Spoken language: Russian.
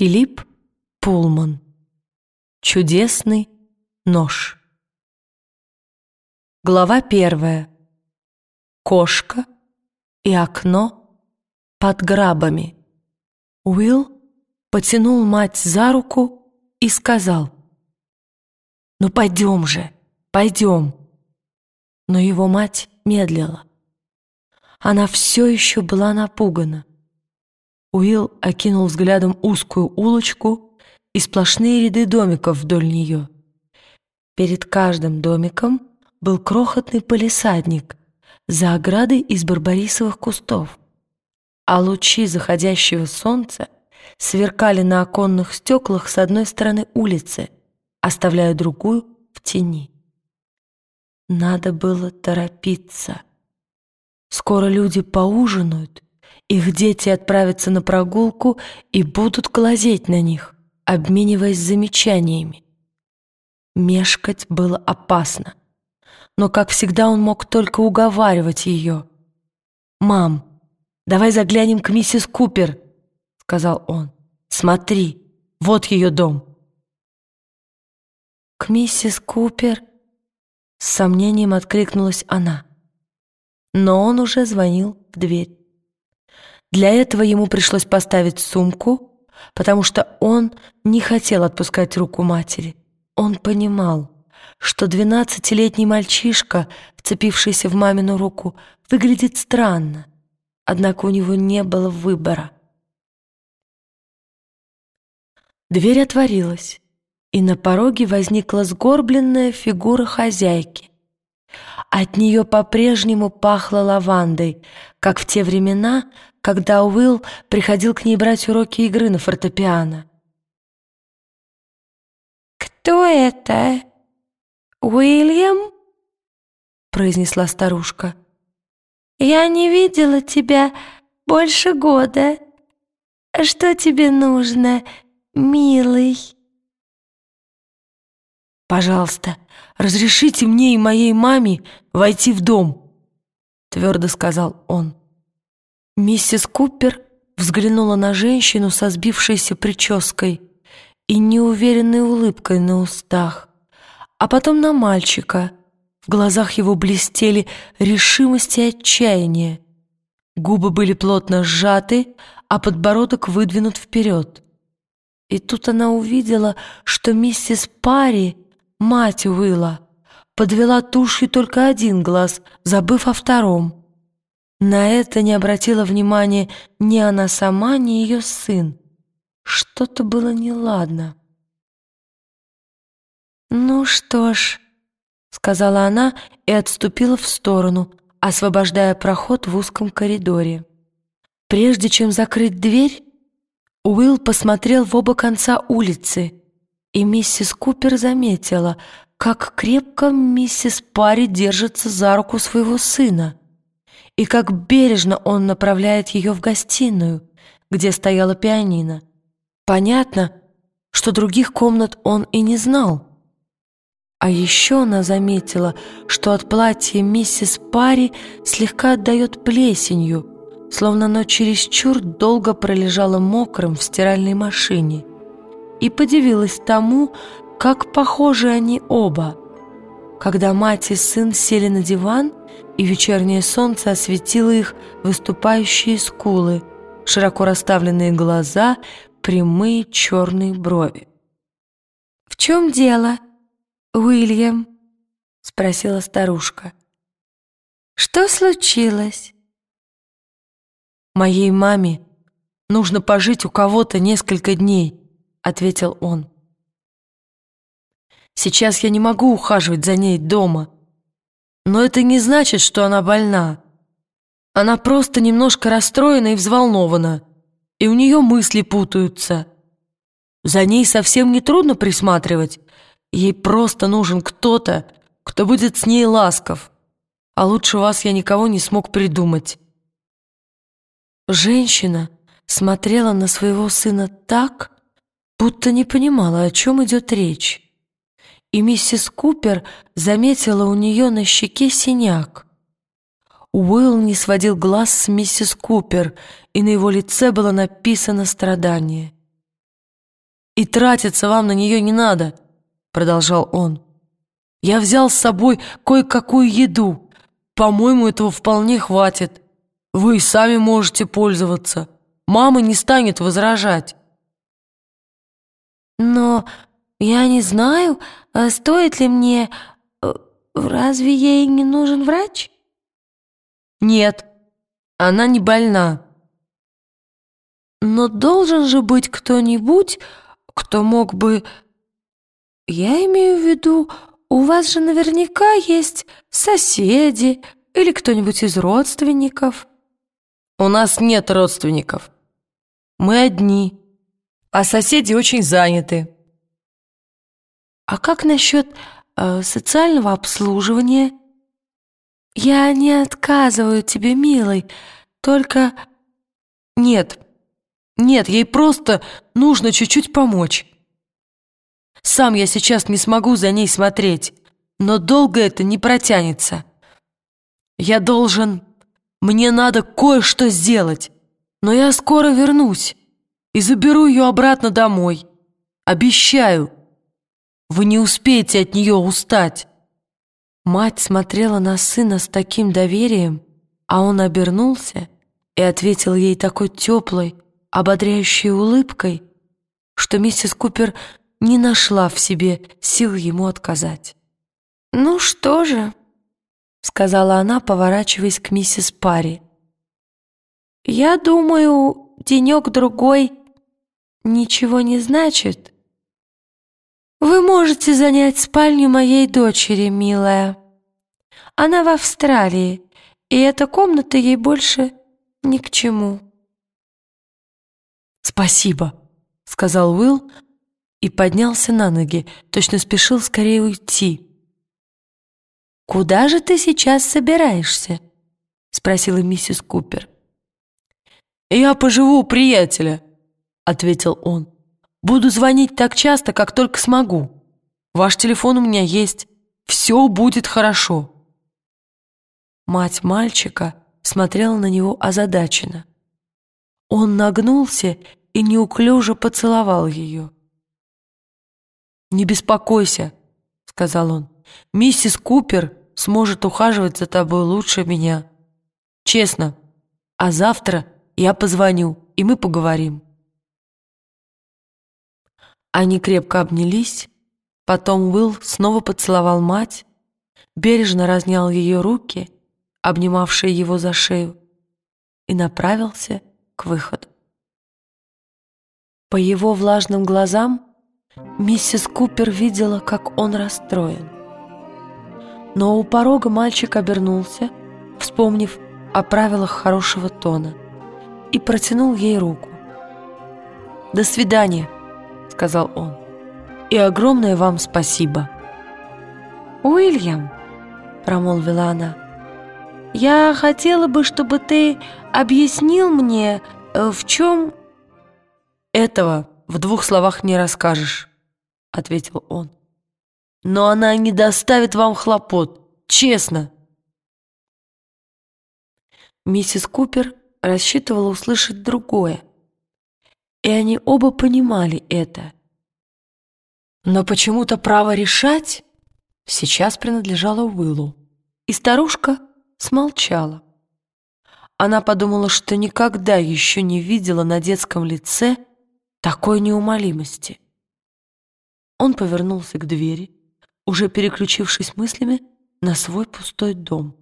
Филипп Пулман. Чудесный нож. Глава первая. Кошка и окно под грабами. Уилл потянул мать за руку и сказал, «Ну пойдем же, пойдем». Но его мать медлила. Она все еще была напугана. Уилл окинул взглядом узкую улочку и сплошные ряды домиков вдоль нее. Перед каждым домиком был крохотный полисадник за оградой из барбарисовых кустов, а лучи заходящего солнца сверкали на оконных стеклах с одной стороны улицы, оставляя другую в тени. Надо было торопиться. Скоро люди поужинают — их дети отправятся на прогулку и будут глазеть на них, обмениваясь замечаниями. Мешкать было опасно, но, как всегда, он мог только уговаривать ее. «Мам, давай заглянем к миссис Купер», — сказал он. «Смотри, вот ее дом». «К миссис Купер?» — с сомнением откликнулась она. Но он уже звонил в дверь. Для этого ему пришлось поставить сумку, потому что он не хотел отпускать руку матери. Он понимал, что двенадцатилетний мальчишка, вцепившийся в мамину руку, выглядит странно, однако у него не было выбора. Дверь отворилась, и на пороге возникла сгорбленная фигура хозяйки. От нее по-прежнему пахло лавандой, как в те времена, когда Уилл приходил к ней брать уроки игры на фортепиано. «Кто это? Уильям?» — произнесла старушка. «Я не видела тебя больше года. Что тебе нужно, милый?» «Пожалуйста, разрешите мне и моей маме войти в дом», — твердо сказал он. Миссис Купер взглянула на женщину со сбившейся прической и неуверенной улыбкой на устах, а потом на мальчика. В глазах его блестели решимость и отчаяние. Губы были плотно сжаты, а подбородок выдвинут вперед. И тут она увидела, что миссис Парри, мать Уилла, подвела тушью только один глаз, забыв о втором. На это не обратила внимания ни она сама, ни ее сын. Что-то было неладно. «Ну что ж», — сказала она и отступила в сторону, освобождая проход в узком коридоре. Прежде чем закрыть дверь, Уилл посмотрел в оба конца улицы, и миссис Купер заметила, как крепко миссис Парри держится за руку своего сына и как бережно он направляет ее в гостиную, где стояла пианино. Понятно, что других комнат он и не знал. А еще она заметила, что от платья миссис Парри слегка отдает плесенью, словно оно чересчур долго пролежало мокрым в стиральной машине, и подивилась тому, как похожи они оба. Когда мать и сын сели на диван, и вечернее солнце осветило их выступающие скулы, широко расставленные глаза, прямые черные брови. «В чем дело, Уильям?» — спросила старушка. «Что случилось?» «Моей маме нужно пожить у кого-то несколько дней», — ответил он. «Сейчас я не могу ухаживать за ней дома». Но это не значит, что она больна. Она просто немножко расстроена и взволнована, и у нее мысли путаются. За ней совсем не трудно присматривать. Ей просто нужен кто-то, кто будет с ней ласков. А лучше вас я никого не смог придумать. Женщина смотрела на своего сына так, будто не понимала, о чем идет речь и миссис Купер заметила у нее на щеке синяк. Уилл не сводил глаз с миссис Купер, и на его лице было написано страдание. И тратиться вам на нее не надо, продолжал он. Я взял с собой кое-какую еду. По-моему, этого вполне хватит. Вы сами можете пользоваться. Мама не станет возражать. Но я не знаю, а стоит ли мне... Э, разве ей не нужен врач? Нет, она не больна. Но должен же быть кто-нибудь, кто мог бы... Я имею в виду, у вас же наверняка есть соседи или кто-нибудь из родственников. У нас нет родственников. Мы одни, а соседи очень заняты. А как насчет э, социального обслуживания? Я не отказываю тебе, милый, только... Нет, нет, ей просто нужно чуть-чуть помочь. Сам я сейчас не смогу за ней смотреть, но долго это не протянется. Я должен... Мне надо кое-что сделать, но я скоро вернусь и заберу ее обратно домой. Обещаю, вы не успеете от нее устать». Мать смотрела на сына с таким доверием, а он обернулся и ответил ей такой теплой, ободряющей улыбкой, что миссис Купер не нашла в себе сил ему отказать. «Ну что же», — сказала она, поворачиваясь к миссис Парри. «Я думаю, денек-другой ничего не значит. Вы можете занять спальню моей дочери, милая. Она в Австралии, и эта комната ей больше ни к чему». «Спасибо», — сказал Уилл и поднялся на ноги, точно спешил скорее уйти. «Куда же ты сейчас собираешься?» — спросила миссис Купер. «Я поживу у приятеля», — ответил он. «Буду звонить так часто, как только смогу. Ваш телефон у меня есть. Все будет хорошо». Мать мальчика смотрела на него озадаченно. Он нагнулся и неуклюже поцеловал ее. «Не беспокойся», — сказал он. «Миссис Купер сможет ухаживать за тобой лучше меня. Честно. А завтра я позвоню, и мы поговорим». Они крепко обнялись, потом Уилл снова поцеловал мать, бережно разнял ее руки, обнимавшие его за шею, и направился к выходу. По его влажным глазам миссис Купер видела, как он расстроен. Но у порога мальчик обернулся, вспомнив о правилах хорошего тона, и протянул ей руку. «До свидания», — сказал он, — «и огромное вам спасибо». «Уильям», — промолвила она, — «я хотела бы, чтобы ты объяснил мне, э, в чем...» «Этого в двух словах не расскажешь», — ответил он. «Но она не доставит вам хлопот, честно». Миссис Купер рассчитывала услышать другое, и они оба понимали это. Но почему-то право решать сейчас принадлежало Уиллу, и старушка смолчала. Она подумала, что никогда еще не видела на детском лице такой неумолимости. Он повернулся к двери, уже переключившись мыслями на свой пустой дом.